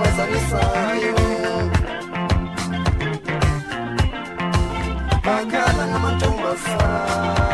was on the side. Matumba sana.